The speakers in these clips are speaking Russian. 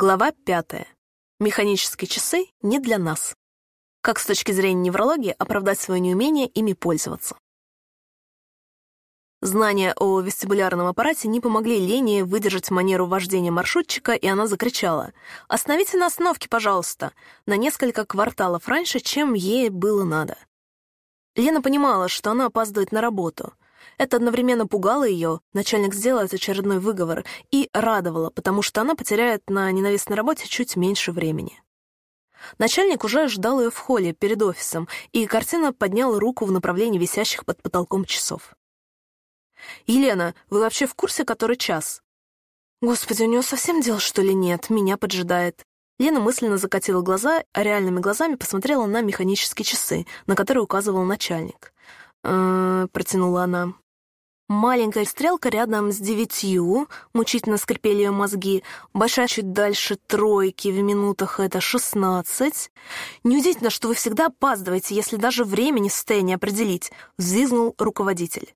Глава пятая. Механические часы не для нас. Как с точки зрения неврологии оправдать свое неумение ими пользоваться. Знания о вестибулярном аппарате не помогли Лене выдержать манеру вождения маршрутчика, и она закричала «Остановите на остановке, пожалуйста!» на несколько кварталов раньше, чем ей было надо. Лена понимала, что она опаздывает на работу — это одновременно пугало ее, начальник сделает очередной выговор, и радовало, потому что она потеряет на ненавистной работе чуть меньше времени. Начальник уже ждал ее в холле перед офисом, и картина подняла руку в направлении висящих под потолком часов. «Елена, вы вообще в курсе, который час?» «Господи, у него совсем дел, что ли, нет? Меня поджидает». Лена мысленно закатила глаза, а реальными глазами посмотрела на механические часы, на которые указывал начальник. «Э-э», протянула она. Маленькая стрелка рядом с девятью, мучительно скрипели ее мозги, большая чуть дальше тройки в минутах — это шестнадцать. Неудивительно, что вы всегда опаздываете, если даже время не в состоянии определить, — взвизгнул руководитель.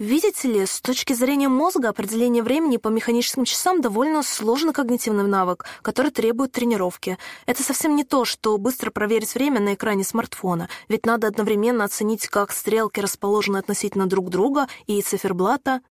Видите ли, с точки зрения мозга определение времени по механическим часам довольно сложный когнитивный навык, который требует тренировки. Это совсем не то, что быстро проверить время на экране смартфона, ведь надо одновременно оценить, как стрелки расположены относительно друг друга и циферблата.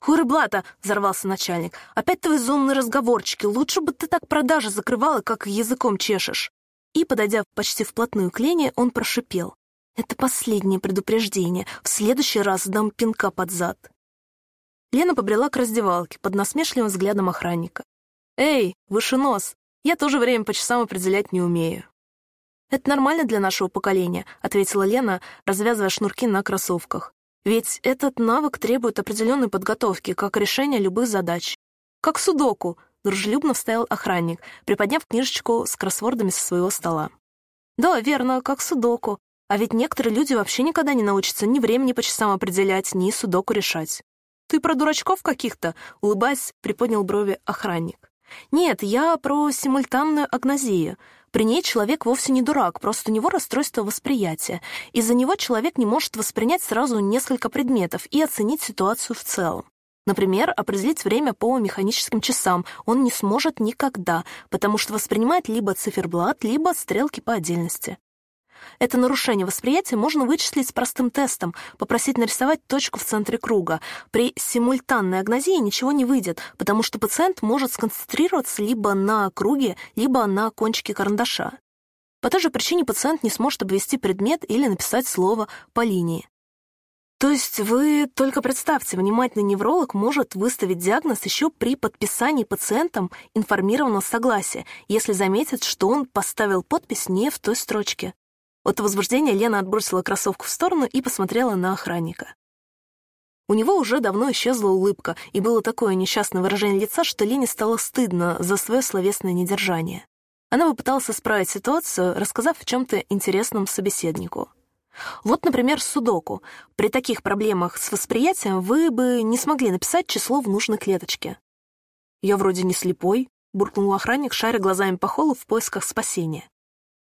«Хурыблата!» — взорвался начальник. «Опять твои зонные разговорчики. Лучше бы ты так продажи закрывала, как языком чешешь». И, подойдя почти вплотную к Лене, он прошипел. Это последнее предупреждение. В следующий раз дам пинка под зад. Лена побрела к раздевалке под насмешливым взглядом охранника. «Эй, выше нос! Я тоже время по часам определять не умею». «Это нормально для нашего поколения», — ответила Лена, развязывая шнурки на кроссовках. «Ведь этот навык требует определенной подготовки, как решение любых задач. Как судоку», — дружелюбно вставил охранник, приподняв книжечку с кроссвордами со своего стола. «Да, верно, как судоку. А ведь некоторые люди вообще никогда не научатся ни времени по часам определять, ни судоку решать. «Ты про дурачков каких-то?» — улыбаясь, приподнял брови охранник. «Нет, я про симультанную агнозию. При ней человек вовсе не дурак, просто у него расстройство восприятия. Из-за него человек не может воспринять сразу несколько предметов и оценить ситуацию в целом. Например, определить время по механическим часам он не сможет никогда, потому что воспринимает либо циферблат, либо стрелки по отдельности. Это нарушение восприятия можно вычислить простым тестом, попросить нарисовать точку в центре круга. При симультанной агнозии ничего не выйдет, потому что пациент может сконцентрироваться либо на круге, либо на кончике карандаша. По той же причине пациент не сможет обвести предмет или написать слово по линии. То есть вы только представьте, внимательный невролог может выставить диагноз еще при подписании пациентом информированного согласия, если заметит, что он поставил подпись не в той строчке. От возбуждения Лена отбросила кроссовку в сторону и посмотрела на охранника. У него уже давно исчезла улыбка, и было такое несчастное выражение лица, что Лене стало стыдно за свое словесное недержание. Она попыталась исправить ситуацию, рассказав о чем-то интересном собеседнику. Вот, например, судоку. При таких проблемах с восприятием вы бы не смогли написать число в нужной клеточке. «Я вроде не слепой», — буркнул охранник, шаря глазами по холлу в поисках спасения.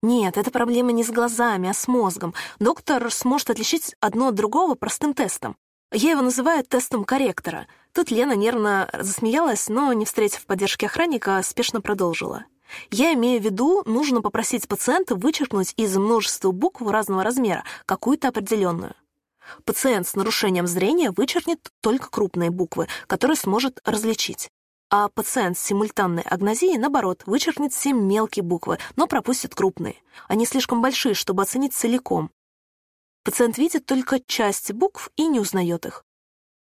Нет, это проблема не с глазами, а с мозгом. Доктор сможет отличить одно от другого простым тестом. Я его называю тестом корректора. Тут Лена нервно засмеялась, но, не встретив поддержки охранника, спешно продолжила. Я имею в виду, нужно попросить пациента вычеркнуть из множества букв разного размера какую-то определенную. Пациент с нарушением зрения вычеркнет только крупные буквы, которые сможет различить а пациент с симультанной агнозией, наоборот, вычеркнет все мелкие буквы, но пропустит крупные. Они слишком большие, чтобы оценить целиком. Пациент видит только часть букв и не узнает их.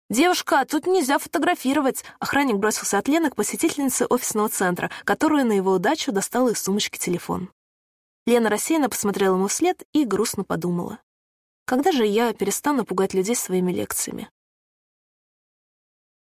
«Девушка, тут нельзя фотографировать!» Охранник бросился от Лены к посетительнице офисного центра, которая на его удачу достала из сумочки телефон. Лена рассеянно посмотрела ему вслед и грустно подумала. «Когда же я перестану пугать людей своими лекциями?»